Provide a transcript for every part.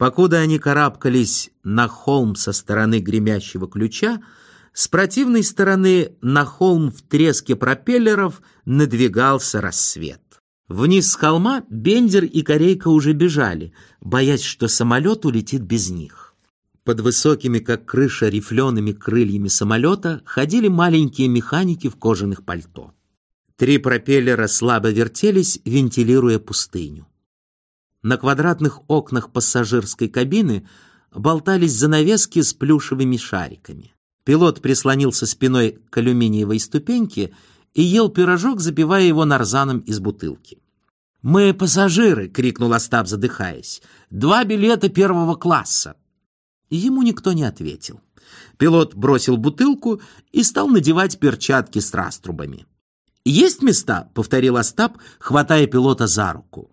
Покуда они карабкались на холм со стороны гремящего ключа, с противной стороны на холм в треске пропеллеров надвигался рассвет. Вниз с холма Бендер и Корейка уже бежали, боясь, что самолет улетит без них. Под высокими, как крыша, рифлеными крыльями самолета ходили маленькие механики в кожаных пальто. Три пропеллера слабо вертелись, вентилируя пустыню. На квадратных окнах пассажирской кабины болтались занавески с плюшевыми шариками. Пилот прислонился спиной к алюминиевой ступеньке и ел пирожок, запивая его нарзаном из бутылки. «Мы пассажиры!» — крикнул Остап, задыхаясь. «Два билета первого класса!» Ему никто не ответил. Пилот бросил бутылку и стал надевать перчатки с раструбами. «Есть места?» — повторил Остап, хватая пилота за руку.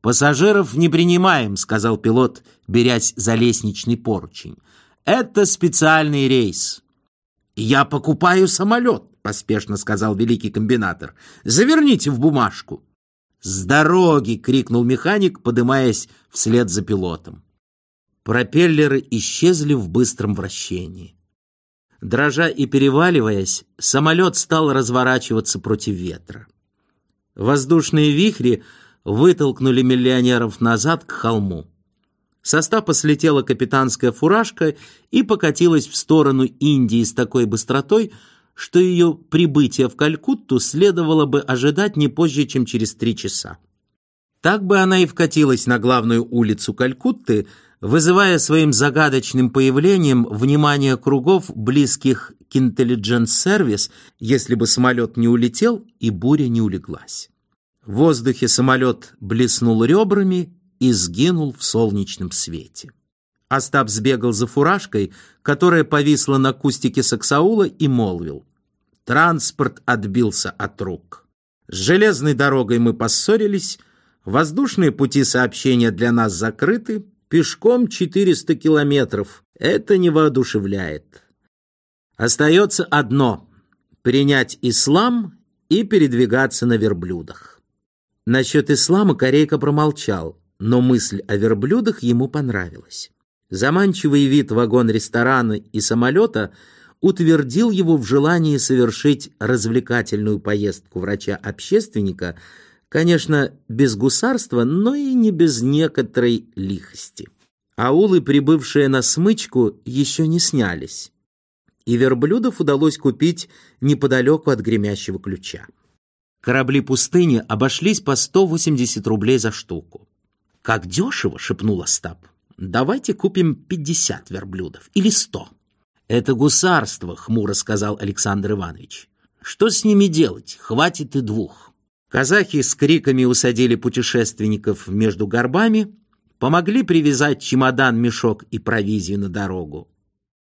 «Пассажиров не принимаем», — сказал пилот, берясь за лестничный поручень. «Это специальный рейс». «Я покупаю самолет», — поспешно сказал великий комбинатор. «Заверните в бумажку». «С дороги!» — крикнул механик, подымаясь вслед за пилотом. Пропеллеры исчезли в быстром вращении. Дрожа и переваливаясь, самолет стал разворачиваться против ветра. Воздушные вихри вытолкнули миллионеров назад к холму. Со стапа слетела капитанская фуражка и покатилась в сторону Индии с такой быстротой, что ее прибытие в Калькутту следовало бы ожидать не позже, чем через три часа. Так бы она и вкатилась на главную улицу Калькутты, вызывая своим загадочным появлением внимание кругов, близких к Intelligence Service, если бы самолет не улетел и буря не улеглась. В воздухе самолет блеснул ребрами и сгинул в солнечном свете. Остап сбегал за фуражкой, которая повисла на кустике саксаула, и молвил. Транспорт отбился от рук. С железной дорогой мы поссорились, воздушные пути сообщения для нас закрыты, пешком 400 километров. Это не воодушевляет. Остается одно — принять ислам и передвигаться на верблюдах. Насчет ислама Корейка промолчал, но мысль о верблюдах ему понравилась. Заманчивый вид вагон-ресторана и самолета утвердил его в желании совершить развлекательную поездку врача-общественника, конечно, без гусарства, но и не без некоторой лихости. Аулы, прибывшие на смычку, еще не снялись, и верблюдов удалось купить неподалеку от гремящего ключа. Корабли пустыни обошлись по 180 рублей за штуку. «Как дешево!» — шепнул Остап. «Давайте купим 50 верблюдов или 100». «Это гусарство», — хмуро сказал Александр Иванович. «Что с ними делать? Хватит и двух». Казахи с криками усадили путешественников между горбами, помогли привязать чемодан, мешок и провизию на дорогу.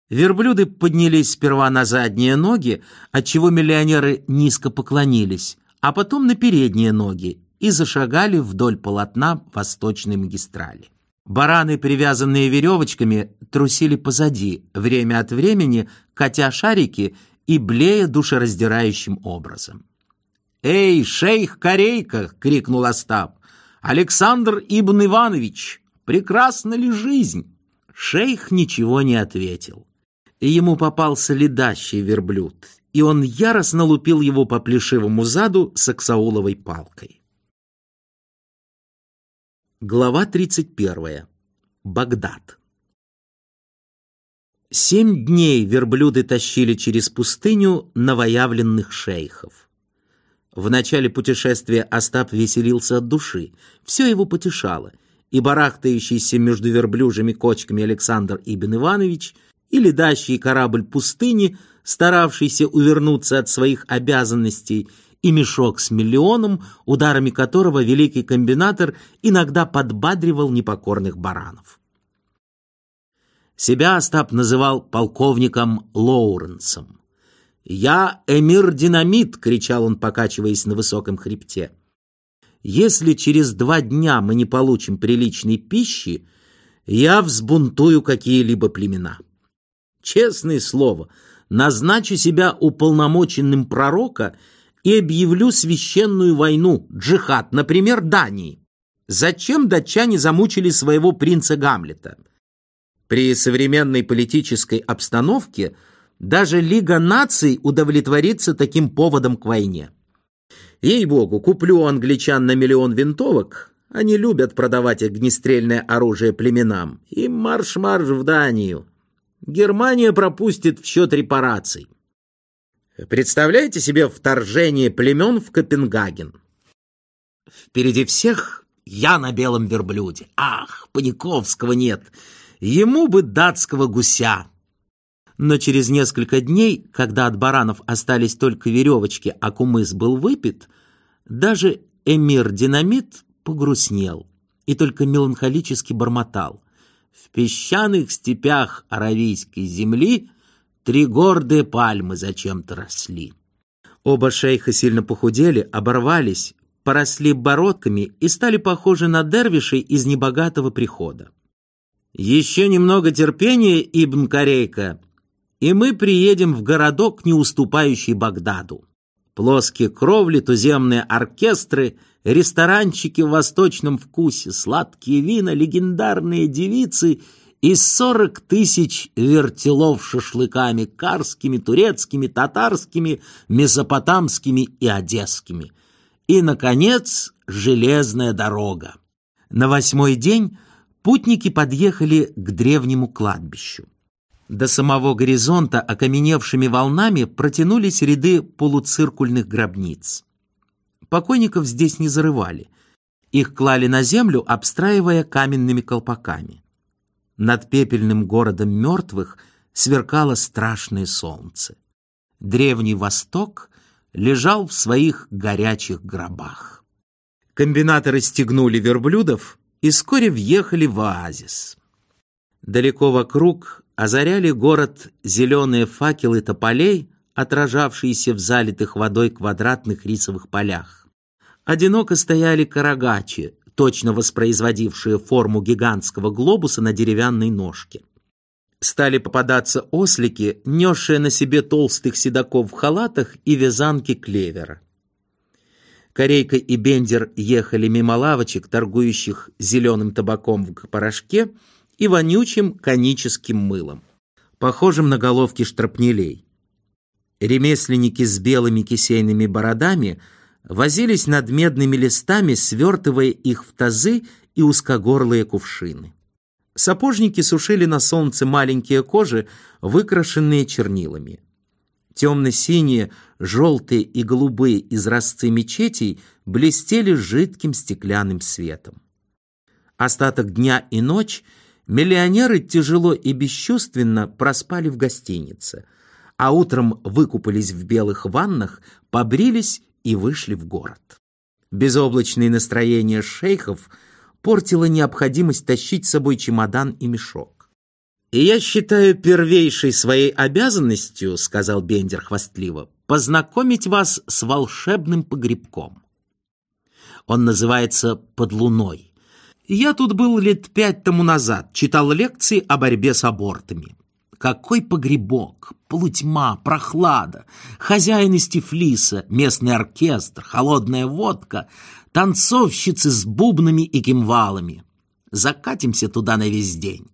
Верблюды поднялись сперва на задние ноги, отчего миллионеры низко поклонились, а потом на передние ноги и зашагали вдоль полотна восточной магистрали. Бараны, привязанные веревочками, трусили позади, время от времени катя шарики и блея душераздирающим образом. «Эй, шейх Корейка!» — крикнул Остап. «Александр Ибн Иванович, прекрасна ли жизнь?» Шейх ничего не ответил. Ему попался ледащий верблюд, и он яростно лупил его по плешивому заду саксауловой палкой. Глава 31. Багдад. Семь дней верблюды тащили через пустыню новоявленных шейхов. В начале путешествия Остап веселился от души, все его потешало, и барахтающийся между верблюжьими кочками Александр Ибн Иванович, и ледащий корабль пустыни – старавшийся увернуться от своих обязанностей, и мешок с миллионом, ударами которого великий комбинатор иногда подбадривал непокорных баранов. Себя Остап называл полковником Лоуренсом. «Я эмир-динамит!» — кричал он, покачиваясь на высоком хребте. «Если через два дня мы не получим приличной пищи, я взбунтую какие-либо племена». Честное слово — назначу себя уполномоченным пророка и объявлю священную войну, джихад, например, Дании. Зачем датчане замучили своего принца Гамлета? При современной политической обстановке даже Лига наций удовлетворится таким поводом к войне. Ей-богу, куплю англичан на миллион винтовок, они любят продавать огнестрельное оружие племенам, и марш-марш в Данию. Германия пропустит в счет репараций. Представляете себе вторжение племен в Копенгаген? Впереди всех я на белом верблюде. Ах, Паниковского нет. Ему бы датского гуся. Но через несколько дней, когда от баранов остались только веревочки, а кумыс был выпит, даже эмир Динамит погрустнел и только меланхолически бормотал. В песчаных степях аравийской земли Три гордые пальмы зачем-то росли. Оба шейха сильно похудели, оборвались, поросли бородками и стали похожи на дервишей из небогатого прихода. «Еще немного терпения, Ибн Корейка, и мы приедем в городок, не уступающий Багдаду. Плоские кровли, туземные оркестры, ресторанчики в восточном вкусе, сладкие вина, легендарные девицы — и сорок тысяч вертелов шашлыками карскими, турецкими, татарскими, месопотамскими и одесскими. И, наконец, железная дорога. На восьмой день путники подъехали к древнему кладбищу. До самого горизонта окаменевшими волнами протянулись ряды полуциркульных гробниц. Покойников здесь не зарывали. Их клали на землю, обстраивая каменными колпаками. Над пепельным городом мертвых сверкало страшное солнце. Древний Восток лежал в своих горячих гробах. Комбинаторы стегнули верблюдов и вскоре въехали в оазис. Далеко вокруг озаряли город зеленые факелы тополей, отражавшиеся в залитых водой квадратных рисовых полях. Одиноко стояли карагачи, точно воспроизводившие форму гигантского глобуса на деревянной ножке. Стали попадаться ослики, несшие на себе толстых седаков в халатах и вязанки клевера. Корейка и Бендер ехали мимо лавочек, торгующих зеленым табаком в порошке и вонючим коническим мылом, похожим на головки штропнелей. Ремесленники с белыми кисейными бородами – возились над медными листами, свертывая их в тазы и узкогорлые кувшины. Сапожники сушили на солнце маленькие кожи, выкрашенные чернилами. Темно-синие, желтые и голубые изразцы мечетей блестели жидким стеклянным светом. Остаток дня и ночь миллионеры тяжело и бесчувственно проспали в гостинице, а утром выкупались в белых ваннах, побрились и вышли в город. Безоблачное настроение шейхов портило необходимость тащить с собой чемодан и мешок. «И я считаю первейшей своей обязанностью, — сказал Бендер хвастливо, — познакомить вас с волшебным погребком. Он называется «Под луной». Я тут был лет пять тому назад, читал лекции о борьбе с абортами. Какой погребок, полутьма, прохлада, хозяин из Тифлиса, местный оркестр, холодная водка, танцовщицы с бубнами и кимвалами. Закатимся туда на весь день.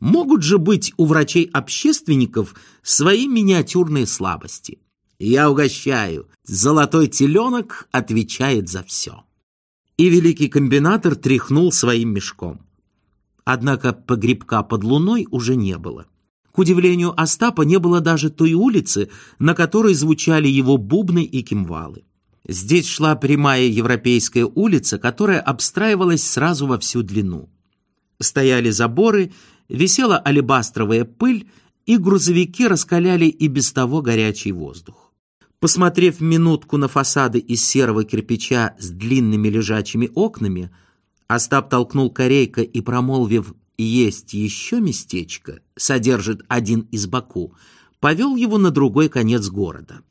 Могут же быть у врачей-общественников свои миниатюрные слабости. Я угощаю. Золотой теленок отвечает за все. И великий комбинатор тряхнул своим мешком. Однако погребка под луной уже не было. К удивлению Остапа не было даже той улицы, на которой звучали его бубны и кимвалы. Здесь шла прямая европейская улица, которая обстраивалась сразу во всю длину. Стояли заборы, висела алебастровая пыль, и грузовики раскаляли и без того горячий воздух. Посмотрев минутку на фасады из серого кирпича с длинными лежачими окнами, Остап толкнул корейка и, промолвив есть еще местечко, содержит один из Баку, повел его на другой конец города.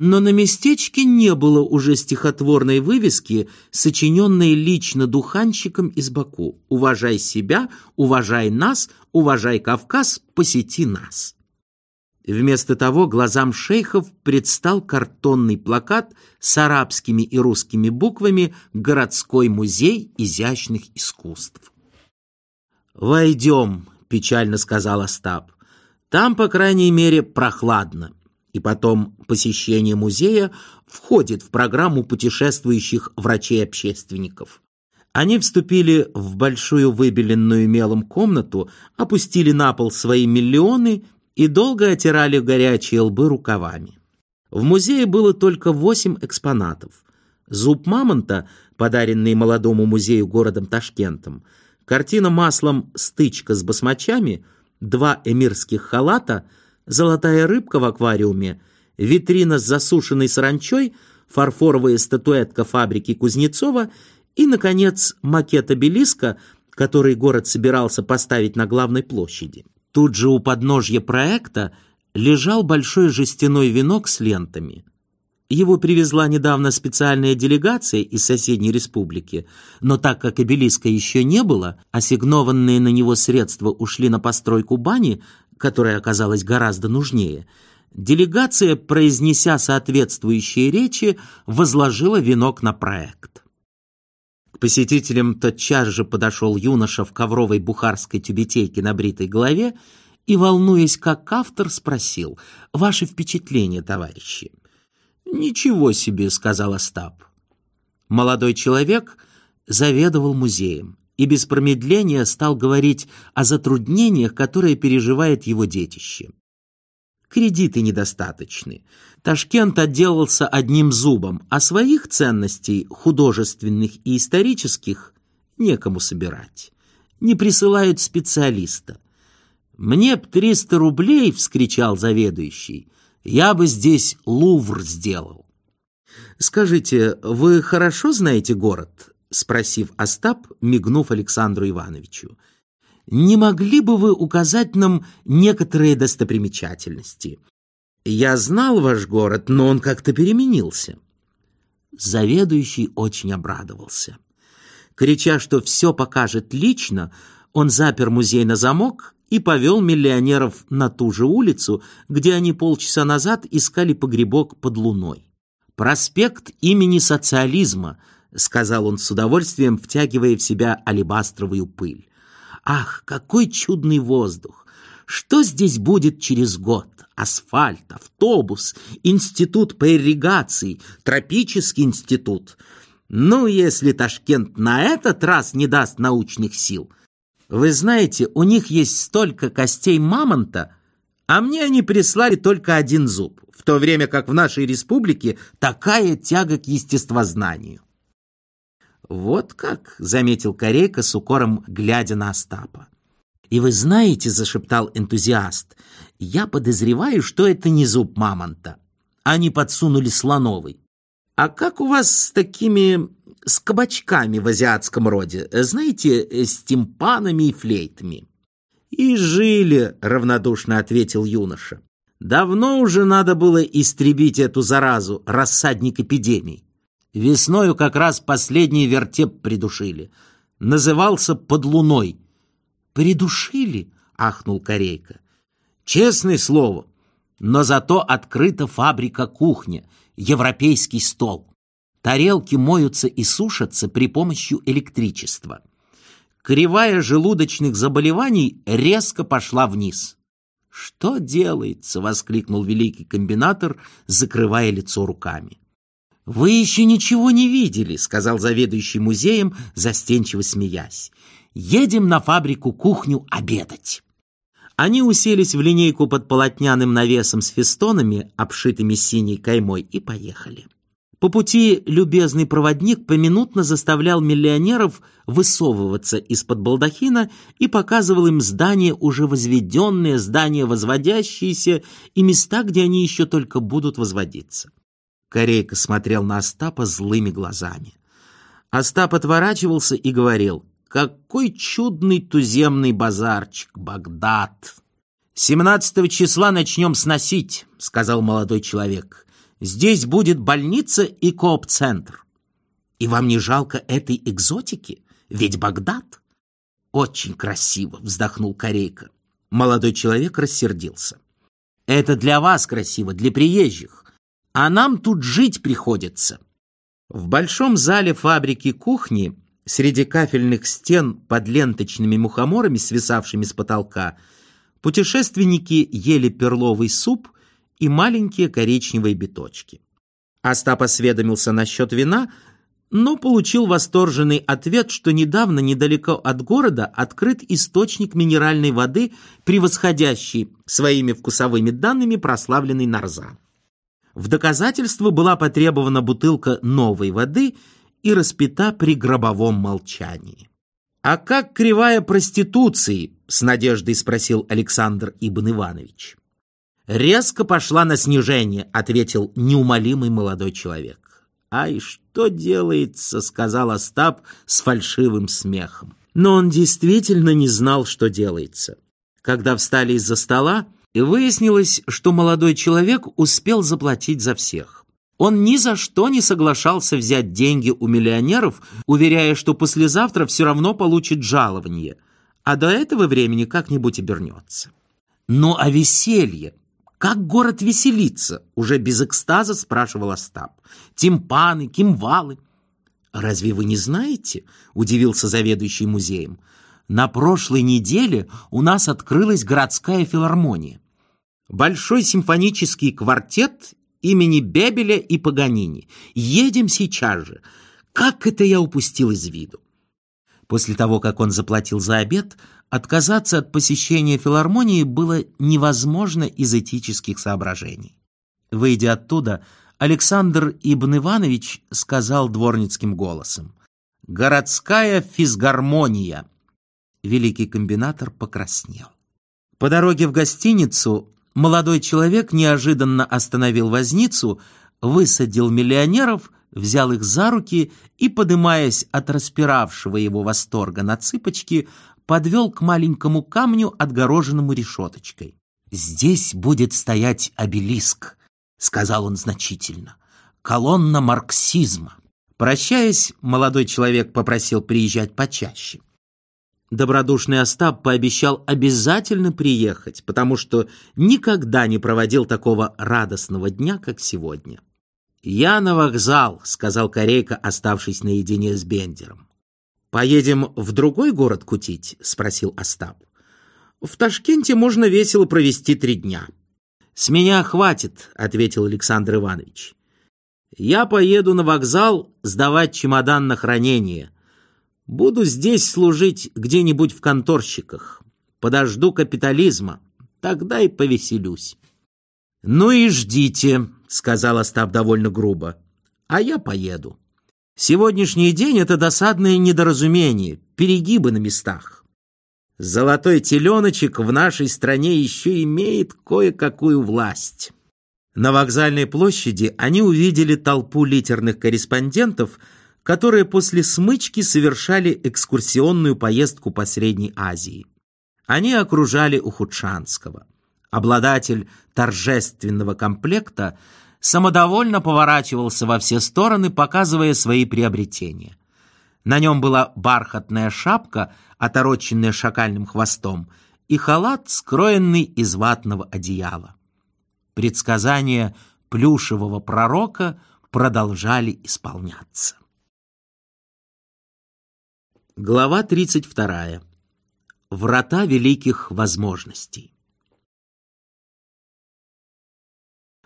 Но на местечке не было уже стихотворной вывески, сочиненной лично духанщиком из Баку «Уважай себя, уважай нас, уважай Кавказ, посети нас». Вместо того глазам шейхов предстал картонный плакат с арабскими и русскими буквами «Городской музей изящных искусств». «Войдем», — печально сказал Остап. «Там, по крайней мере, прохладно». И потом посещение музея входит в программу путешествующих врачей-общественников. Они вступили в большую выбеленную мелом комнату, опустили на пол свои миллионы и долго отирали горячие лбы рукавами. В музее было только восемь экспонатов. Зуб мамонта, подаренный молодому музею городом Ташкентом, картина маслом «Стычка с басмачами», два эмирских халата, золотая рыбка в аквариуме, витрина с засушенной саранчой, фарфоровая статуэтка фабрики Кузнецова и, наконец, макет обелиска, который город собирался поставить на главной площади. Тут же у подножья проекта лежал большой жестяной венок с лентами. Его привезла недавно специальная делегация из соседней республики, но так как обелиска еще не было, ассигнованные на него средства ушли на постройку бани, которая оказалась гораздо нужнее, делегация, произнеся соответствующие речи, возложила венок на проект. К посетителям тотчас же подошел юноша в ковровой бухарской тюбетейке на бритой голове и, волнуясь как автор, спросил «Ваши впечатления, товарищи?» «Ничего себе», — сказал Остап. Молодой человек заведовал музеем и без промедления стал говорить о затруднениях, которые переживает его детище. Кредиты недостаточны. Ташкент отделался одним зубом, а своих ценностей, художественных и исторических, некому собирать. Не присылают специалиста. «Мне б триста рублей!» — вскричал заведующий. «Я бы здесь Лувр сделал». «Скажите, вы хорошо знаете город?» — спросив Остап, мигнув Александру Ивановичу не могли бы вы указать нам некоторые достопримечательности? Я знал ваш город, но он как-то переменился». Заведующий очень обрадовался. Крича, что все покажет лично, он запер музей на замок и повел миллионеров на ту же улицу, где они полчаса назад искали погребок под луной. «Проспект имени социализма», — сказал он с удовольствием, втягивая в себя алебастровую пыль. Ах, какой чудный воздух! Что здесь будет через год? Асфальт, автобус, институт по ирригации, тропический институт. Ну, если Ташкент на этот раз не даст научных сил. Вы знаете, у них есть столько костей мамонта, а мне они прислали только один зуб, в то время как в нашей республике такая тяга к естествознанию. «Вот как», — заметил Корейка с укором, глядя на Остапа. «И вы знаете», — зашептал энтузиаст, — «я подозреваю, что это не зуб мамонта. Они подсунули слоновый. А как у вас с такими... с кабачками в азиатском роде? Знаете, с тимпанами и флейтами?» «И жили», — равнодушно ответил юноша. «Давно уже надо было истребить эту заразу, рассадник эпидемий. Весною как раз последний вертеп придушили. Назывался «Под луной». «Придушили?» — ахнул Корейка. «Честное слово, но зато открыта фабрика-кухня, европейский стол. Тарелки моются и сушатся при помощи электричества. Кривая желудочных заболеваний резко пошла вниз». «Что делается?» — воскликнул великий комбинатор, закрывая лицо руками. «Вы еще ничего не видели», — сказал заведующий музеем, застенчиво смеясь. «Едем на фабрику-кухню обедать». Они уселись в линейку под полотняным навесом с фестонами, обшитыми синей каймой, и поехали. По пути любезный проводник поминутно заставлял миллионеров высовываться из-под балдахина и показывал им здания, уже возведенные, здания возводящиеся и места, где они еще только будут возводиться. Корейка смотрел на Остапа злыми глазами. Остап отворачивался и говорил, «Какой чудный туземный базарчик, Багдад!» «Семнадцатого числа начнем сносить», — сказал молодой человек. «Здесь будет больница и кооп-центр». «И вам не жалко этой экзотики? Ведь Багдад...» «Очень красиво», — вздохнул Корейка. Молодой человек рассердился. Это для вас красиво, для приезжих. А нам тут жить приходится. В большом зале фабрики кухни среди кафельных стен под ленточными мухоморами, свисавшими с потолка, путешественники ели перловый суп и маленькие коричневые биточки. Остап осведомился насчет вина, но получил восторженный ответ, что недавно недалеко от города открыт источник минеральной воды, превосходящий своими вкусовыми данными прославленный Нарзан. В доказательство была потребована бутылка новой воды и распята при гробовом молчании. «А как кривая проституции?» — с надеждой спросил Александр Ибн Иванович. «Резко пошла на снижение», — ответил неумолимый молодой человек. «Ай, что делается?» — сказал Остап с фальшивым смехом. Но он действительно не знал, что делается. Когда встали из-за стола, и выяснилось, что молодой человек успел заплатить за всех. Он ни за что не соглашался взять деньги у миллионеров, уверяя, что послезавтра все равно получит жалование, а до этого времени как-нибудь обернется. Ну а веселье? Как город веселится? Уже без экстаза спрашивал Остап. Тимпаны, кимвалы. Разве вы не знаете? Удивился заведующий музеем. На прошлой неделе у нас открылась городская филармония. Большой симфонический квартет имени Бебеля и Паганини. Едем сейчас же. Как это я упустил из виду? После того, как он заплатил за обед, отказаться от посещения филармонии было невозможно из этических соображений. Выйдя оттуда, Александр Ибн Иванович сказал дворницким голосом «Городская физгармония». Великий комбинатор покраснел. По дороге в гостиницу молодой человек неожиданно остановил возницу, высадил миллионеров, взял их за руки и, подымаясь от распиравшего его восторга на цыпочки, подвел к маленькому камню, отгороженному решеточкой. «Здесь будет стоять обелиск», — сказал он значительно, — «колонна марксизма». Прощаясь, молодой человек попросил приезжать почаще. Добродушный Остап пообещал обязательно приехать, потому что никогда не проводил такого радостного дня, как сегодня. «Я на вокзал», — сказал Корейка, оставшись наедине с Бендером. «Поедем в другой город кутить?» — спросил Остап. «В Ташкенте можно весело провести три дня». «С меня хватит», — ответил Александр Иванович. «Я поеду на вокзал сдавать чемодан на хранение. Буду здесь служить где-нибудь в конторщиках. Подожду капитализма, тогда и повеселюсь. «Ну и ждите», — сказал Остап довольно грубо, — «а я поеду. Сегодняшний день — это досадное недоразумение, перегибы на местах. Золотой теленочек в нашей стране еще имеет кое-какую власть». На вокзальной площади они увидели толпу литерных корреспондентов — которые после смычки совершали экскурсионную поездку по Средней Азии. Они окружали Ухудшанского. Обладатель торжественного комплекта самодовольно поворачивался во все стороны, показывая свои приобретения. На нем была бархатная шапка, отороченная шакальным хвостом, и халат, скроенный из ватного одеяла. Предсказания плюшевого пророка продолжали исполняться. Глава 32. Врата великих возможностей.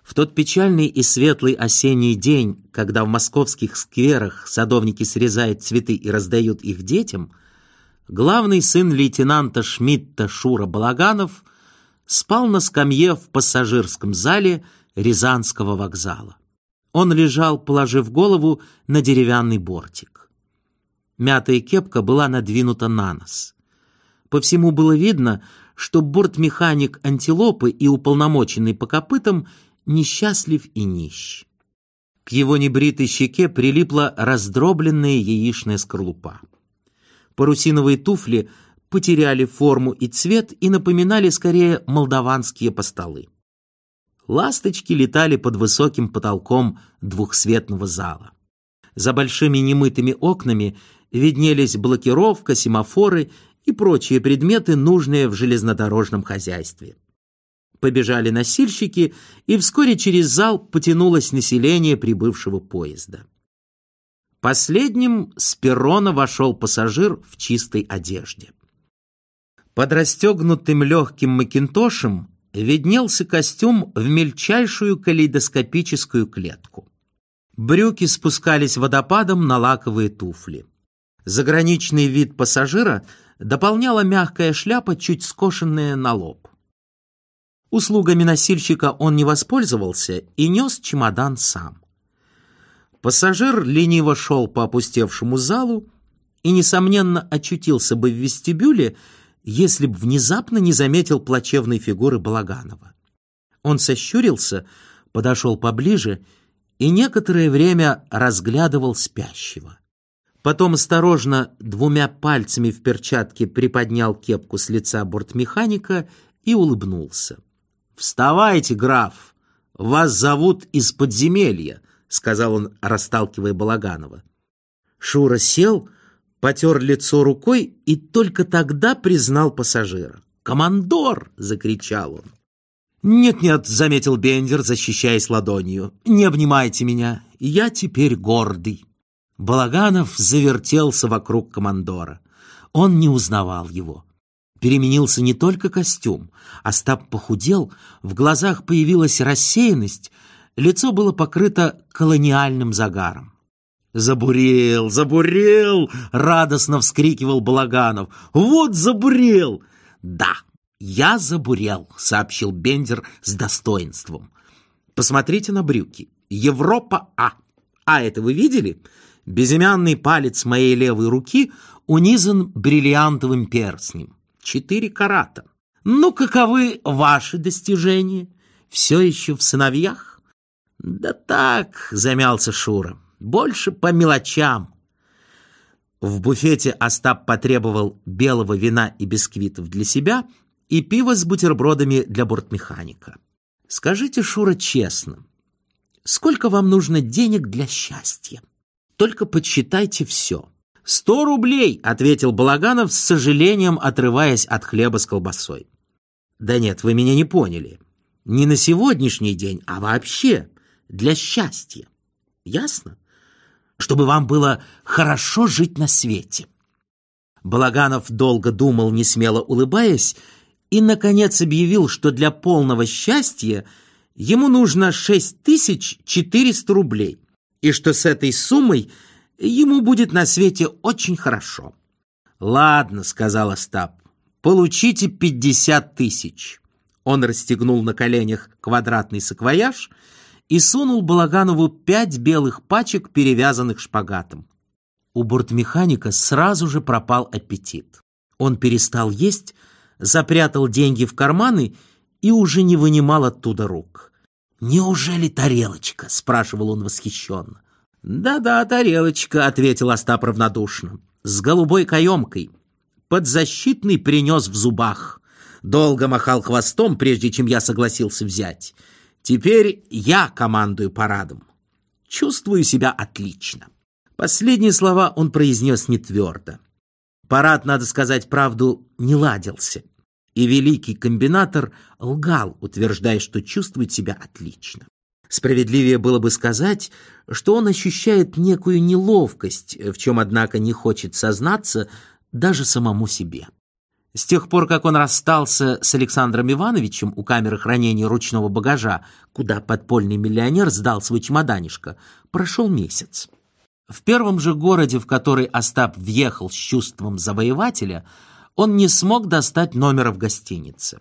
В тот печальный и светлый осенний день, когда в московских скверах садовники срезают цветы и раздают их детям, главный сын лейтенанта Шмидта Шура Балаганов спал на скамье в пассажирском зале Рязанского вокзала. Он лежал, положив голову на деревянный бортик. Мятая кепка была надвинута на нос. По всему было видно, что бортмеханик антилопы и уполномоченный по копытам несчастлив и нищ. К его небритой щеке прилипла раздробленная яичная скорлупа. Парусиновые туфли потеряли форму и цвет и напоминали скорее молдаванские постолы. Ласточки летали под высоким потолком двухсветного зала. За большими немытыми окнами виднелись блокировка, семафоры и прочие предметы, нужные в железнодорожном хозяйстве. Побежали носильщики, и вскоре через зал потянулось население прибывшего поезда. Последним с перрона вошел пассажир в чистой одежде. Под расстегнутым легким макинтошем виднелся костюм в мельчайшую калейдоскопическую клетку. Брюки спускались водопадом на лаковые туфли. Заграничный вид пассажира дополняла мягкая шляпа, чуть скошенная на лоб. Услугами носильщика он не воспользовался и нес чемодан сам. Пассажир лениво шел по опустевшему залу и, несомненно, очутился бы в вестибюле, если б внезапно не заметил плачевной фигуры Балаганова. Он сощурился, подошел поближе и некоторое время разглядывал спящего. Потом осторожно двумя пальцами в перчатке приподнял кепку с лица бортмеханика и улыбнулся. «Вставайте, граф! Вас зовут из подземелья!» — сказал он, расталкивая Балаганова. Шура сел, потер лицо рукой и только тогда признал пассажира. «Командор!» — закричал он. «Нет-нет», — заметил Бендер, защищаясь ладонью, — «не обнимайте меня, я теперь гордый». Балаганов завертелся вокруг командора. Он не узнавал его. Переменился не только костюм. Остап похудел, в глазах появилась рассеянность, лицо было покрыто колониальным загаром. «Забурел, забурел!» — радостно вскрикивал Балаганов. «Вот забурел!» «Да, я забурел», — сообщил Бендер с достоинством. «Посмотрите на брюки. Европа А. А это вы видели? Безымянный палец моей левой руки унизан бриллиантовым перстнем. Четыре карата. Ну, каковы ваши достижения? Все еще в сыновьях? Да так, замялся Шура, больше по мелочам. В буфете Остап потребовал белого вина и бисквитов для себя и пива с бутербродами для бортмеханика. Скажите, Шура, честно, сколько вам нужно денег для счастья? Только подсчитайте все. «Сто рублей!» — ответил Балаганов с сожалением, отрываясь от хлеба с колбасой. «Да нет, вы меня не поняли. Не на сегодняшний день, а вообще для счастья. Ясно? Чтобы вам было хорошо жить на свете». Балаганов долго думал, не смело улыбаясь, и, наконец, объявил, что для полного счастья ему нужно 6400 рублей, и что с этой суммой ему будет на свете очень хорошо. «Ладно», — сказал Остап, — «получите 50 тысяч». Он расстегнул на коленях квадратный саквояж и сунул Балаганову пять белых пачек, перевязанных шпагатом. У бортмеханика сразу же пропал аппетит. Он перестал есть, запрятал деньги в карманы и уже не вынимал оттуда рук. «Неужели тарелочка?» — спрашивал он восхищенно. «Да-да, тарелочка», — ответил Остап равнодушно, — «с голубой каемкой. Подзащитный принес в зубах. Долго махал хвостом, прежде чем я согласился взять. Теперь я командую парадом. Чувствую себя отлично». Последние слова он произнес не твердо. Парад, надо сказать правду, не ладился. И великий комбинатор лгал, утверждая, что чувствует себя отлично. Справедливее было бы сказать, что он ощущает некую неловкость, в чем, однако, не хочет сознаться даже самому себе. С тех пор, как он расстался с Александром Ивановичем у камеры хранения ручного багажа, куда подпольный миллионер сдал свой чемоданишко, прошел месяц. В первом же городе, в который Остап въехал с чувством завоевателя, он не смог достать номера в гостинице.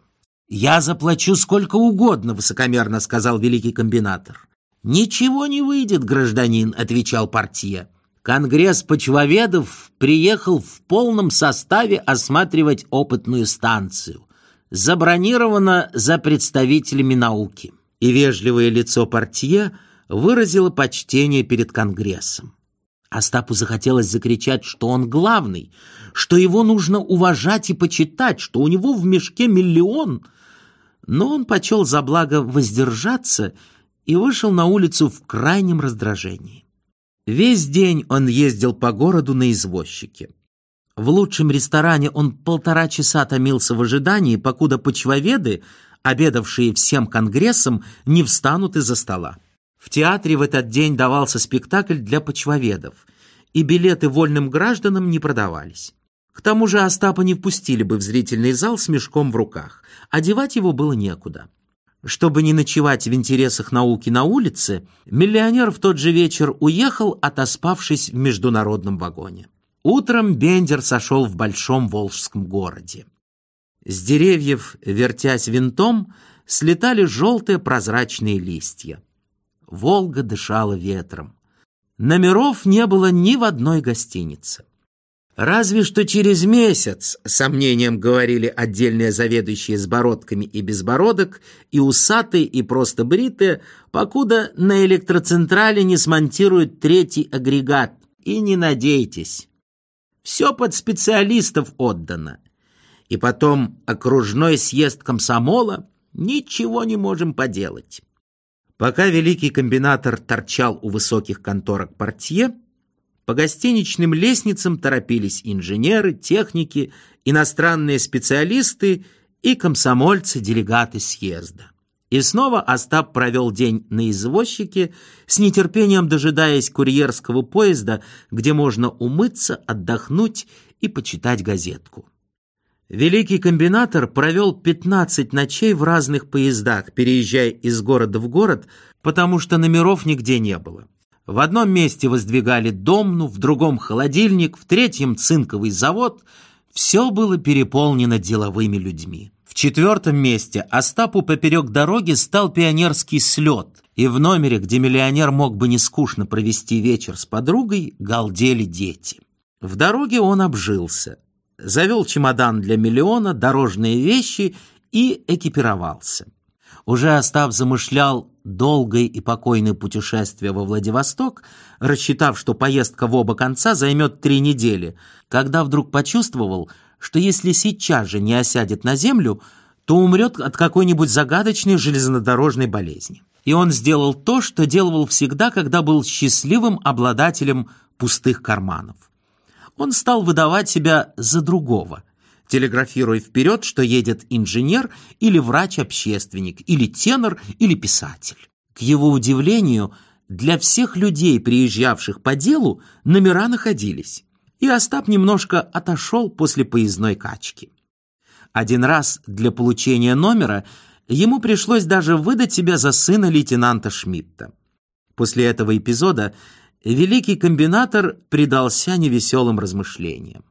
«Я заплачу сколько угодно», — высокомерно сказал великий комбинатор. «Ничего не выйдет, гражданин», — отвечал партия. Конгресс почвоведов приехал в полном составе осматривать опытную станцию. Забронировано за представителями науки. И вежливое лицо партия выразило почтение перед Конгрессом. Остапу захотелось закричать, что он главный, что его нужно уважать и почитать, что у него в мешке миллион. Но он почел за благо воздержаться и вышел на улицу в крайнем раздражении. Весь день он ездил по городу на извозчике. В лучшем ресторане он полтора часа томился в ожидании, покуда почвоведы обедавшие всем конгрессом, не встанут из-за стола. В театре в этот день давался спектакль для почвоведов, и билеты вольным гражданам не продавались. К тому же Остапа не впустили бы в зрительный зал с мешком в руках. Одевать его было некуда. Чтобы не ночевать в интересах науки на улице, миллионер в тот же вечер уехал, отоспавшись в международном вагоне. Утром Бендер сошел в большом волжском городе. С деревьев, вертясь винтом, слетали желтые прозрачные листья. Волга дышала ветром. Номеров не было ни в одной гостинице. Разве что через месяц, сомнением говорили отдельные заведующие с бородками и без бородок, и усатые, и просто бритые, покуда на электроцентрале не смонтируют третий агрегат. И не надейтесь. Все под специалистов отдано. И потом окружной съезд комсомола ничего не можем поделать. Пока великий комбинатор торчал у высоких конторок портье, по гостиничным лестницам торопились инженеры, техники, иностранные специалисты и комсомольцы-делегаты съезда. И снова Остап провел день на извозчике, с нетерпением дожидаясь курьерского поезда, где можно умыться, отдохнуть и почитать газетку. Великий комбинатор провел 15 ночей в разных поездах, переезжая из города в город, потому что номеров нигде не было. В одном месте воздвигали домну, в другом холодильник, в третьем цинковый завод. Все было переполнено деловыми людьми. В четвертом месте Остапу поперек дороги стал пионерский слет, и в номере, где миллионер мог бы нескучно провести вечер с подругой, галдели дети. В дороге он обжился, завел чемодан для миллиона, дорожные вещи и экипировался. Уже Остап замышлял долгое и покойное путешествие во Владивосток, рассчитав, что поездка в оба конца займет три недели, когда вдруг почувствовал, что если сейчас же не осядет на землю, то умрет от какой-нибудь загадочной железнодорожной болезни. И он сделал то, что делал всегда, когда был счастливым обладателем пустых карманов. Он стал выдавать себя за другого, телеграфируя вперед, что едет инженер или врач-общественник, или тенор, или писатель. К его удивлению, для всех людей, приезжавших по делу, номера находились, и Остап немножко отошел после поездной качки. Один раз для получения номера ему пришлось даже выдать себя за сына лейтенанта Шмидта. После этого эпизода великий комбинатор предался невеселым размышлениям.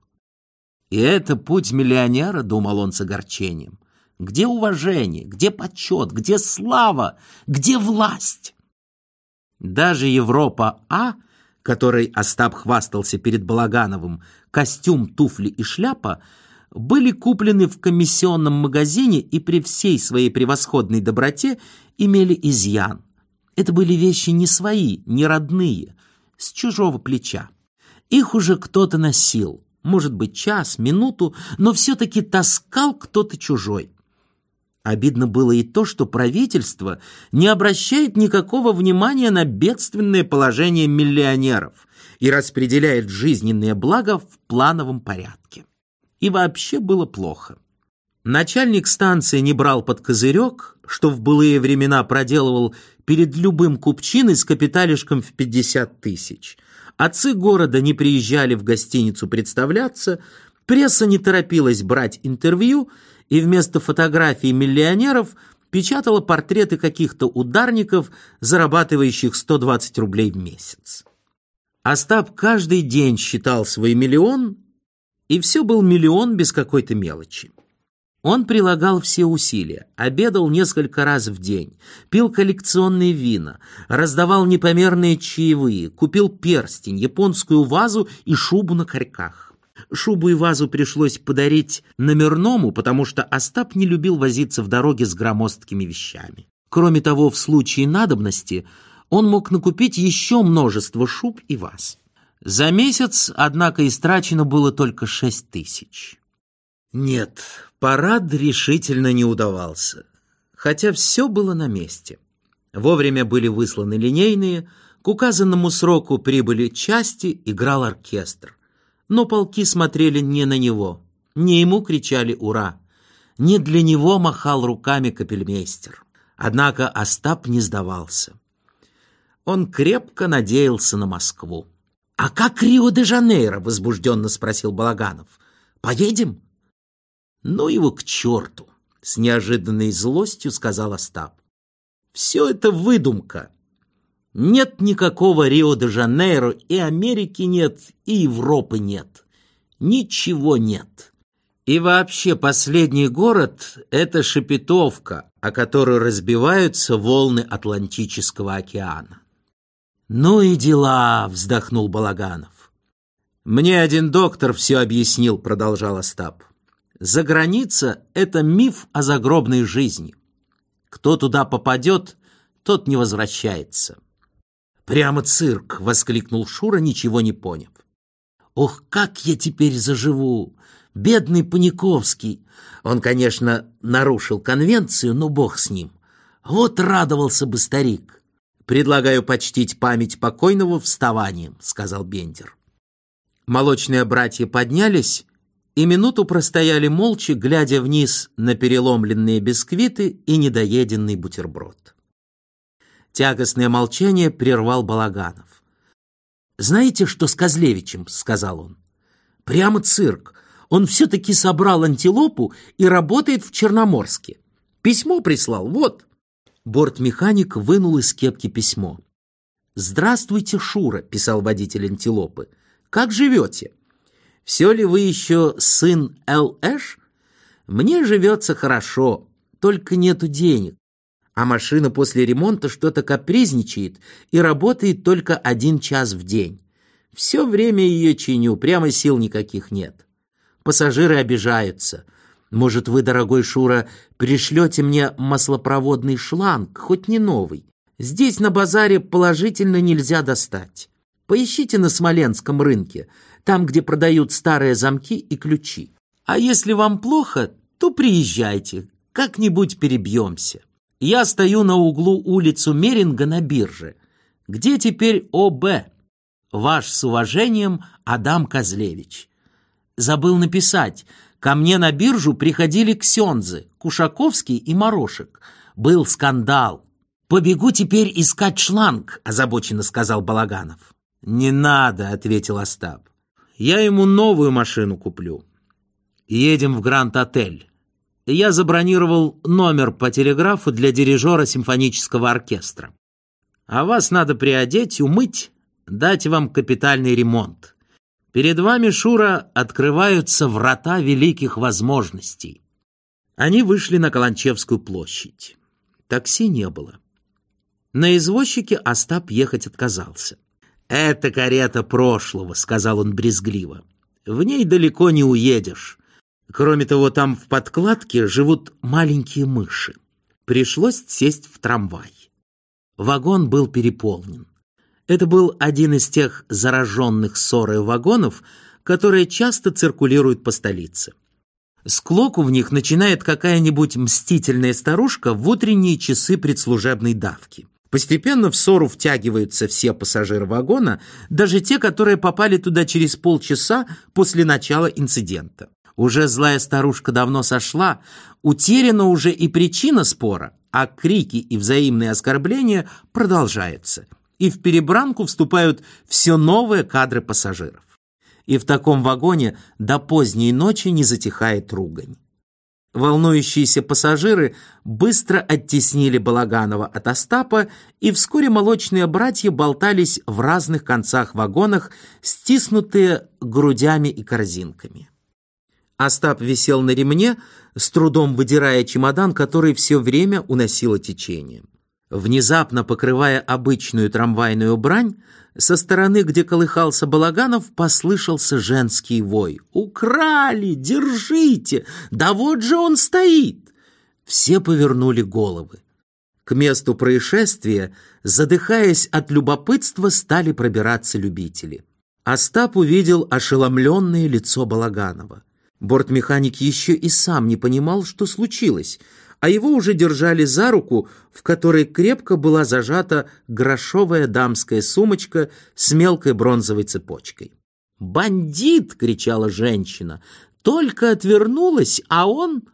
И это путь миллионера, думал он с огорчением. Где уважение, где почет, где слава, где власть? Даже Европа А, которой Остап хвастался перед Балагановым, костюм, туфли и шляпа, были куплены в комиссионном магазине и при всей своей превосходной доброте имели изъян. Это были вещи не свои, не родные, с чужого плеча. Их уже кто-то носил, может быть, час, минуту, но все-таки таскал кто-то чужой. Обидно было и то, что правительство не обращает никакого внимания на бедственное положение миллионеров и распределяет жизненные блага в плановом порядке. И вообще было плохо. Начальник станции не брал под козырек, что в былые времена проделывал перед любым купчиной с капиталишком в 50 тысяч – Отцы города не приезжали в гостиницу представляться, пресса не торопилась брать интервью, и вместо фотографий миллионеров печатала портреты каких-то ударников, зарабатывающих 120 рублей в месяц. Остап каждый день считал свой миллион, и все был миллион без какой-то мелочи. Он прилагал все усилия, обедал несколько раз в день, пил коллекционные вина, раздавал непомерные чаевые, купил перстень, японскую вазу и шубу на корьках. Шубу и вазу пришлось подарить номерному, потому что Остап не любил возиться в дороге с громоздкими вещами. Кроме того, в случае надобности он мог накупить еще множество шуб и ваз. За месяц, однако, истрачено было только шесть тысяч. Нет, парад решительно не удавался, хотя все было на месте. Вовремя были высланы линейные, к указанному сроку прибыли части, играл оркестр. Но полки смотрели не на него, не ему кричали «Ура!». Не для него махал руками капельмейстер. Однако Остап не сдавался. Он крепко надеялся на Москву. «А как Рио-де-Жанейро?» — возбужденно спросил Балаганов. «Поедем?» «Ну его к черту!» — с неожиданной злостью сказал Остап. «Все это выдумка. Нет никакого Рио-де-Жанейро, и Америки нет, и Европы нет. Ничего нет. И вообще последний город — это Шепетовка, о которой разбиваются волны Атлантического океана. «Ну и дела!» — вздохнул Балаганов. «Мне один доктор все объяснил», — продолжал Остап. «За граница — это миф о загробной жизни. Кто туда попадет, тот не возвращается». «Прямо цирк!» — воскликнул Шура, ничего не поняв. «Ох, как я теперь заживу! Бедный Паниковский! Он, конечно, нарушил конвенцию, но бог с ним. Вот радовался бы старик!» «Предлагаю почтить память покойного вставанием», — сказал Бендер. Молочные братья поднялись и минуту простояли молча, глядя вниз на переломленные бисквиты и недоеденный бутерброд. Тягостное молчание прервал Балаганов. «Знаете, что с Козлевичем?» — сказал он. «Прямо цирк. Он все-таки собрал антилопу и работает в Черноморске. Письмо прислал, вот». Бортмеханик вынул из кепки письмо. «Здравствуйте, Шура», — писал водитель антилопы. «Как живете? Все ли вы еще сын Эл Эш? Мне живется хорошо, только нету денег а машина после ремонта что-то капризничает и работает только один час в день. Все время ее чиню, прямо сил никаких нет. Пассажиры обижаются. Может, вы, дорогой Шура, пришлете мне маслопроводный шланг, хоть не новый. Здесь на базаре положительно нельзя достать. Поищите на Смоленском рынке, там, где продают старые замки и ключи. А если вам плохо, то приезжайте, как-нибудь перебьемся. Я стою на углу улицу Меринга на бирже. Где теперь ОБ? Ваш с уважением Адам Козлевич. Забыл написать. Ко мне на биржу приходили ксензы, Кушаковский и Морошек. Был скандал. «Побегу теперь искать шланг», — озабоченно сказал Балаганов. «Не надо», — ответил Остап. «Я ему новую машину куплю. Едем в Гранд-отель я забронировал номер по телеграфу для дирижера симфонического оркестра. А вас надо приодеть, умыть, дать вам капитальный ремонт. Перед вами, Шура, открываются врата великих возможностей. Они вышли на Каланчевскую площадь. Такси не было. На извозчике Остап ехать отказался. «Это карета прошлого», — сказал он брезгливо. «В ней далеко не уедешь. Кроме того, там в подкладке живут маленькие мыши. Пришлось сесть в трамвай. Вагон был переполнен. Это был один из тех зараженных ссорой вагонов, которые часто циркулируют по столице. Склоку в них начинает какая-нибудь мстительная старушка в утренние часы предслужебной давки. Постепенно в ссору втягиваются все пассажиры вагона, даже те, которые попали туда через полчаса после начала инцидента. Уже злая старушка давно сошла, утеряна уже и причина спора, а крики и взаимные оскорбления продолжаются. И в перебранку вступают все новые кадры пассажиров. И в таком вагоне до поздней ночи не затихает ругань. Волнующиеся пассажиры быстро оттеснили Балаганова от Остапа, и вскоре молочные братья болтались в разных концах вагонах, стиснутые грудями и корзинками. Остап висел на ремне, с трудом выдирая чемодан, который все время уносило течение. Внезапно покрывая обычную трамвайную брань, со стороны, где колыхался Балаганов, послышался женский вой. «Украли! Держите! Да вот же он стоит!» Все повернули головы. К месту происшествия, задыхаясь от любопытства, стали пробираться любители. Остап увидел ошеломленное лицо Балаганова. Бортмеханик еще и сам не понимал, что случилось, а его уже держали за руку, в которой крепко была зажата грошовая дамская сумочка с мелкой бронзовой цепочкой. «Бандит!» — кричала женщина. «Только отвернулась, а он...»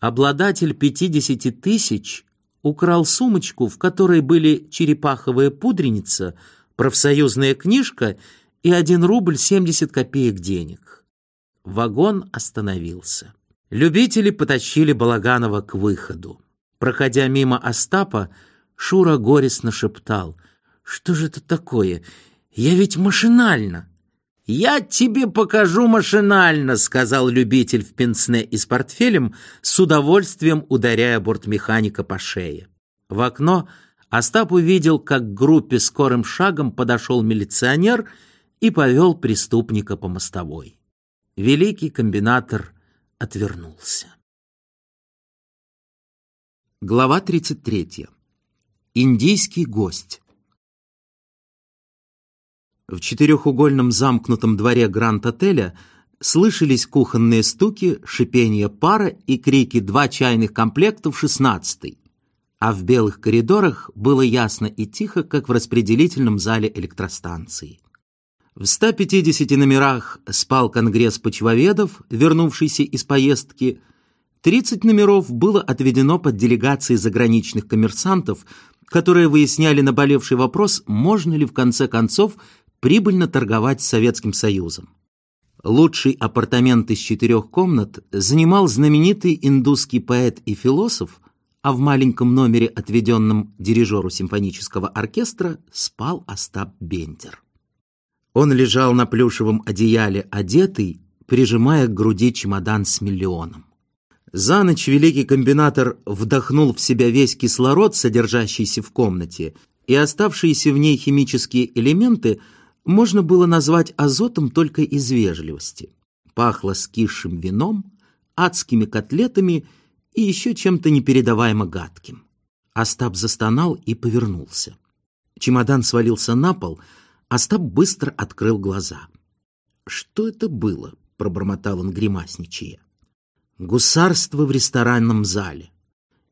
Обладатель 50 тысяч украл сумочку, в которой были черепаховая пудреница, профсоюзная книжка и 1 рубль 70 копеек денег. Вагон остановился. Любители потащили Балаганова к выходу. Проходя мимо Остапа, Шура горестно шептал. «Что же это такое? Я ведь машинально!» «Я тебе покажу машинально», — сказал любитель в пенсне и с портфелем, с удовольствием ударяя бортмеханика по шее. В окно Остап увидел, как к группе скорым шагом подошел милиционер и повел преступника по мостовой. Великий комбинатор отвернулся. Глава 33. Индийский гость. В четырехугольном замкнутом дворе Гранд-отеля слышались кухонные стуки, шипение пара и крики «два чайных комплекта в шестнадцатый», а в белых коридорах было ясно и тихо, как в распределительном зале электростанции. В 150 номерах спал конгресс почвоведов, вернувшийся из поездки. 30 номеров было отведено под делегации заграничных коммерсантов, которые выясняли наболевший вопрос, можно ли в конце концов прибыльно торговать с Советским Союзом. Лучший апартамент из четырех комнат занимал знаменитый индусский поэт и философ, а в маленьком номере, отведенном дирижеру симфонического оркестра, спал Остап Бендер. Он лежал на плюшевом одеяле, одетый, прижимая к груди чемодан с миллионом. За ночь великий комбинатор вдохнул в себя весь кислород, содержащийся в комнате, и оставшиеся в ней химические элементы – можно было назвать азотом только из вежливости. Пахло скисшим вином, адскими котлетами и еще чем-то непередаваемо гадким. Остап застонал и повернулся. Чемодан свалился на пол, Остап быстро открыл глаза. «Что это было?» — пробормотал он, гримасничая. «Гусарство в ресторанном зале.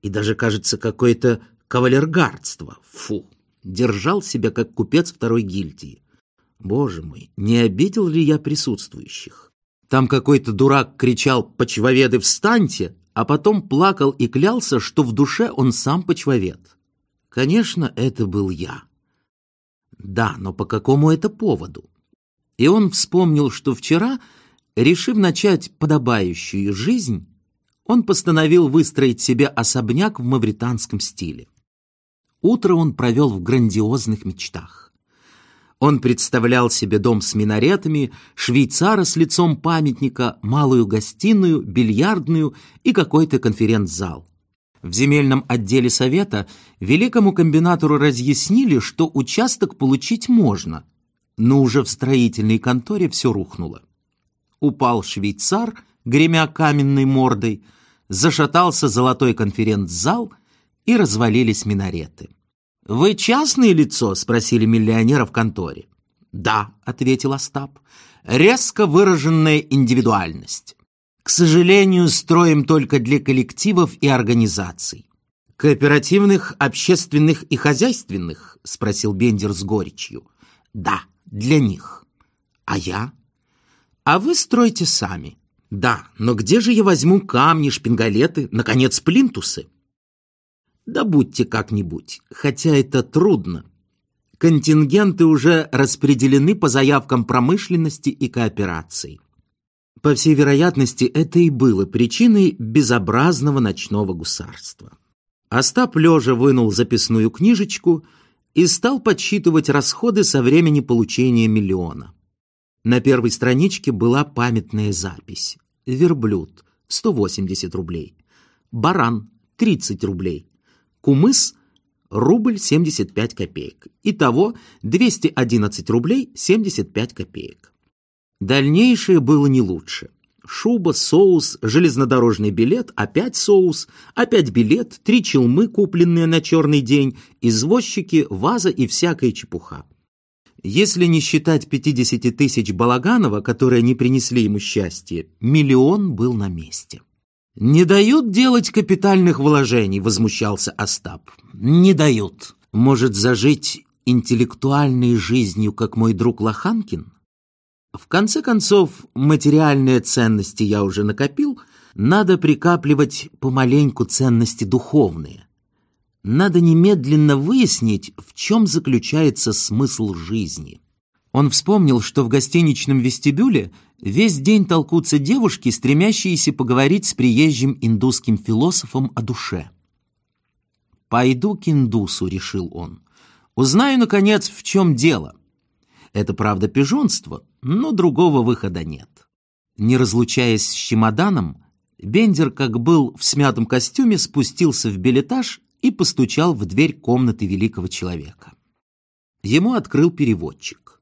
И даже, кажется, какое-то кавалергардство. Фу!» Держал себя, как купец второй гильдии. Боже мой, не обидел ли я присутствующих? Там какой-то дурак кричал «Почвоведы, встаньте!», а потом плакал и клялся, что в душе он сам почвовед. Конечно, это был я. Да, но по какому это поводу? И он вспомнил, что вчера, решив начать подобающую жизнь, он постановил выстроить себе особняк в мавританском стиле. Утро он провел в грандиозных мечтах. Он представлял себе дом с минаретами, швейцара с лицом памятника, малую гостиную, бильярдную и какой-то конференц-зал. В земельном отделе совета великому комбинатору разъяснили, что участок получить можно, но уже в строительной конторе все рухнуло. Упал швейцар, гремя каменной мордой, зашатался золотой конференц-зал и развалились минареты. «Вы частное лицо?» — спросили миллионера в конторе. «Да», — ответил Остап, — «резко выраженная индивидуальность. К сожалению, строим только для коллективов и организаций». «Кооперативных, общественных и хозяйственных?» — спросил Бендер с горечью. «Да, для них. А я?» «А вы стройте сами». «Да, но где же я возьму камни, шпингалеты, наконец, плинтусы?» Да будьте как-нибудь, хотя это трудно. Контингенты уже распределены по заявкам промышленности и кооперации. По всей вероятности, это и было причиной безобразного ночного гусарства. Остап лежа вынул записную книжечку и стал подсчитывать расходы со времени получения миллиона. На первой страничке была памятная запись. Верблюд – 180 рублей. Баран – 30 рублей. Кумыс – рубль 75 копеек. Итого 211 рублей 75 копеек. Дальнейшее было не лучше. Шуба, соус, железнодорожный билет, опять соус, опять билет, три челмы, купленные на черный день, извозчики, ваза и всякая чепуха. Если не считать 50 тысяч Балаганова, которые не принесли ему счастья, миллион был на месте. «Не дают делать капитальных вложений», — возмущался Остап. «Не дают. Может, зажить интеллектуальной жизнью, как мой друг Лоханкин? В конце концов, материальные ценности я уже накопил, надо прикапливать помаленьку ценности духовные. Надо немедленно выяснить, в чем заключается смысл жизни. Он вспомнил, что в гостиничном вестибюле весь день толкутся девушки, стремящиеся поговорить с приезжим индусским философом о душе. «Пойду к индусу», — решил он. «Узнаю, наконец, в чем дело». Это, правда, пижонство, но другого выхода нет. Не разлучаясь с чемоданом, Бендер, как был в смятом костюме, спустился в билетаж и постучал в дверь комнаты великого человека. Ему открыл переводчик.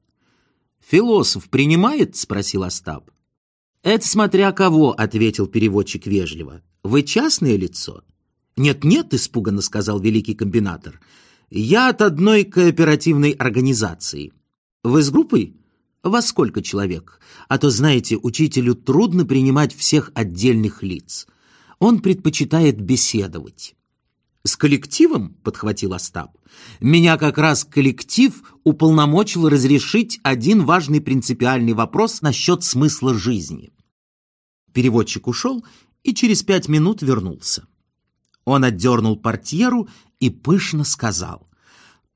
«Философ принимает?» — спросил Остап. «Это смотря кого», — ответил переводчик вежливо. «Вы частное лицо?» «Нет-нет», — испуганно сказал великий комбинатор. «Я от одной кооперативной организации». «Вы с группой?» «Во сколько человек? А то, знаете, учителю трудно принимать всех отдельных лиц. Он предпочитает беседовать». «С коллективом?» — подхватил Остап. «Меня как раз коллектив уполномочил разрешить один важный принципиальный вопрос насчет смысла жизни». Переводчик ушел и через пять минут вернулся. Он отдернул портьеру и пышно сказал.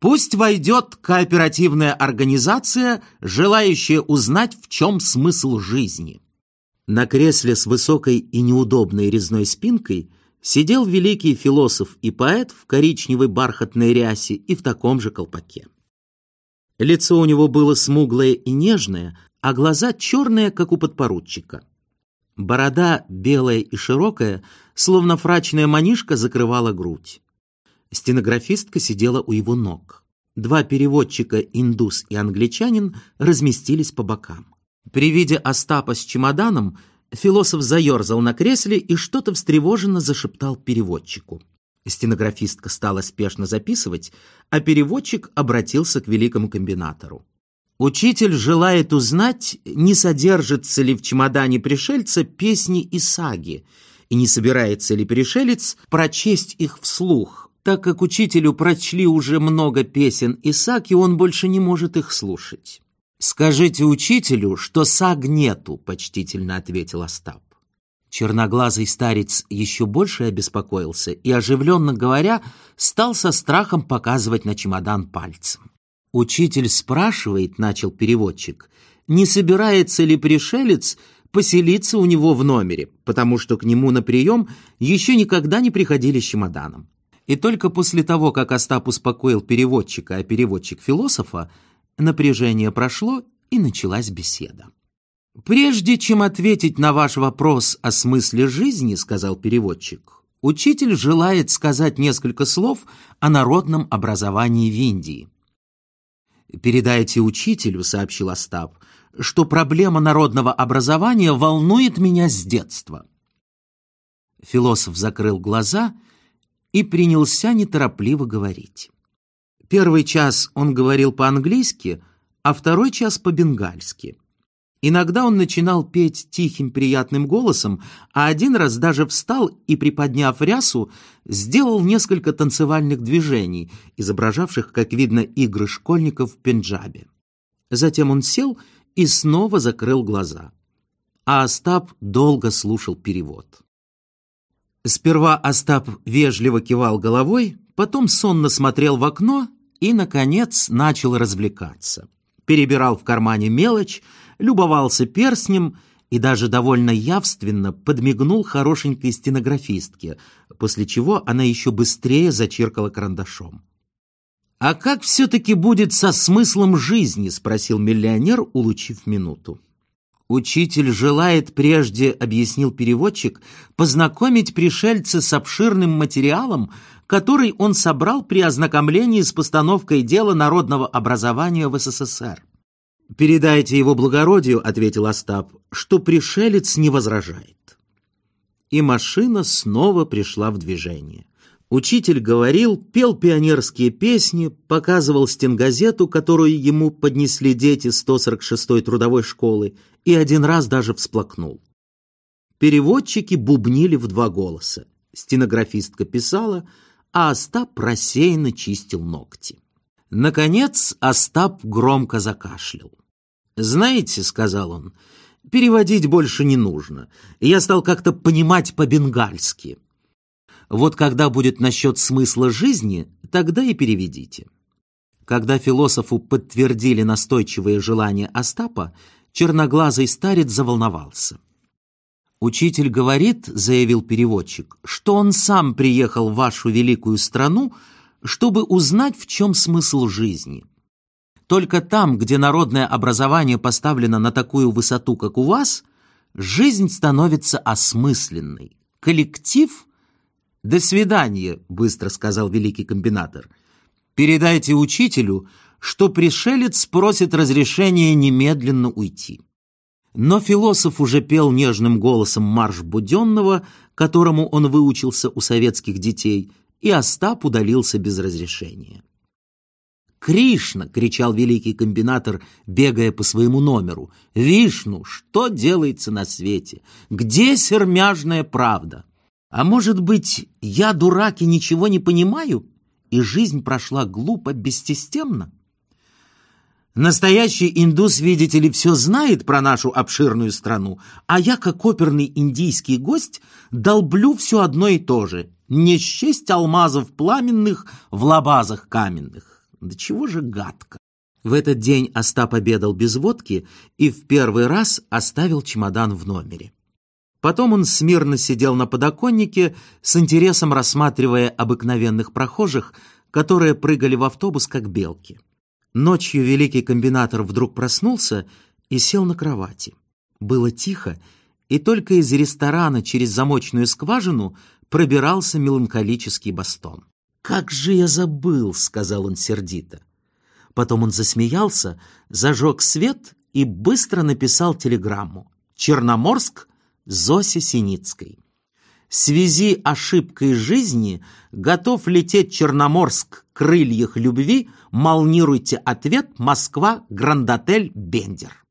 «Пусть войдет кооперативная организация, желающая узнать, в чем смысл жизни». На кресле с высокой и неудобной резной спинкой – сидел великий философ и поэт в коричневой бархатной рясе и в таком же колпаке. Лицо у него было смуглое и нежное, а глаза черные, как у подпоручика. Борода, белая и широкая, словно фрачная манишка, закрывала грудь. Стенографистка сидела у его ног. Два переводчика, индус и англичанин, разместились по бокам. При виде Остапа с чемоданом Философ заерзал на кресле и что-то встревоженно зашептал переводчику. Стенографистка стала спешно записывать, а переводчик обратился к великому комбинатору. Учитель желает узнать, не содержится ли в чемодане пришельца песни и саги, и не собирается ли пришелец прочесть их вслух, так как учителю прочли уже много песен и саг, и он больше не может их слушать. «Скажите учителю, что саг нету», — почтительно ответил Остап. Черноглазый старец еще больше обеспокоился и, оживленно говоря, стал со страхом показывать на чемодан пальцем. «Учитель спрашивает», — начал переводчик, «не собирается ли пришелец поселиться у него в номере, потому что к нему на прием еще никогда не приходили с чемоданом». И только после того, как Остап успокоил переводчика, а переводчик философа, Напряжение прошло, и началась беседа. «Прежде чем ответить на ваш вопрос о смысле жизни, — сказал переводчик, — учитель желает сказать несколько слов о народном образовании в Индии». «Передайте учителю, — сообщил Остап, — что проблема народного образования волнует меня с детства». Философ закрыл глаза и принялся неторопливо говорить. Первый час он говорил по-английски, а второй час по-бенгальски. Иногда он начинал петь тихим приятным голосом, а один раз даже встал и, приподняв рясу, сделал несколько танцевальных движений, изображавших, как видно, игры школьников в Пенджабе. Затем он сел и снова закрыл глаза. А Остап долго слушал перевод. Сперва Остап вежливо кивал головой, потом сонно смотрел в окно и, наконец, начал развлекаться. Перебирал в кармане мелочь, любовался перстнем и даже довольно явственно подмигнул хорошенькой стенографистке, после чего она еще быстрее зачиркала карандашом. «А как все-таки будет со смыслом жизни?» — спросил миллионер, улучив минуту. «Учитель желает прежде, — объяснил переводчик, — познакомить пришельца с обширным материалом, который он собрал при ознакомлении с постановкой дела народного образования в СССР. «Передайте его благородию», — ответил Остап, — «что пришелец не возражает». И машина снова пришла в движение. Учитель говорил, пел пионерские песни, показывал стенгазету, которую ему поднесли дети 146-й трудовой школы, и один раз даже всплакнул. Переводчики бубнили в два голоса. Стенографистка писала — а Остап рассеянно чистил ногти. Наконец Остап громко закашлял. «Знаете, — сказал он, — Переводить больше не нужно. Я стал как-то понимать по-бенгальски. Вот когда будет насчет смысла жизни, тогда и переведите. Когда философу подтвердили настойчивые желания Остапа, черноглазый старец заволновался. «Учитель говорит, — заявил переводчик, — что он сам приехал в вашу великую страну, чтобы узнать, в чем смысл жизни. Только там, где народное образование поставлено на такую высоту, как у вас, жизнь становится осмысленной. Коллектив — «До свидания», — быстро сказал великий комбинатор. «Передайте учителю, что пришелец просит разрешения немедленно уйти». Но философ уже пел нежным голосом марш Буденного, которому он выучился у советских детей, и Остап удалился без разрешения. «Кришна!» — кричал великий комбинатор, бегая по своему номеру. «Вишну! Что делается на свете? Где сермяжная правда? А может быть, я, дурак, и ничего не понимаю, и жизнь прошла глупо, бессистемно?» Настоящий индус, видите ли, все знает про нашу обширную страну, а я, как оперный индийский гость, долблю все одно и то же. Не счесть алмазов пламенных в лабазах каменных. Да чего же гадко. В этот день Остап обедал без водки и в первый раз оставил чемодан в номере. Потом он смирно сидел на подоконнике, с интересом рассматривая обыкновенных прохожих, которые прыгали в автобус, как белки. Ночью великий комбинатор вдруг проснулся и сел на кровати. Было тихо, и только из ресторана через замочную скважину пробирался меланхолический бастон. «Как же я забыл!» — сказал он сердито. Потом он засмеялся, зажег свет и быстро написал телеграмму. «Черноморск, Зосе Синицкой» связи ошибкой жизни готов лететь Черноморск, крыльях любви, молнируйте ответ Москва, Грандотель, Бендер.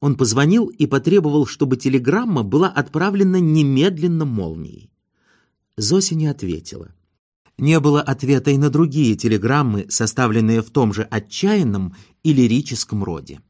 Он позвонил и потребовал, чтобы телеграмма была отправлена немедленно молнией. Зося не ответила. Не было ответа и на другие телеграммы, составленные в том же отчаянном и лирическом роде.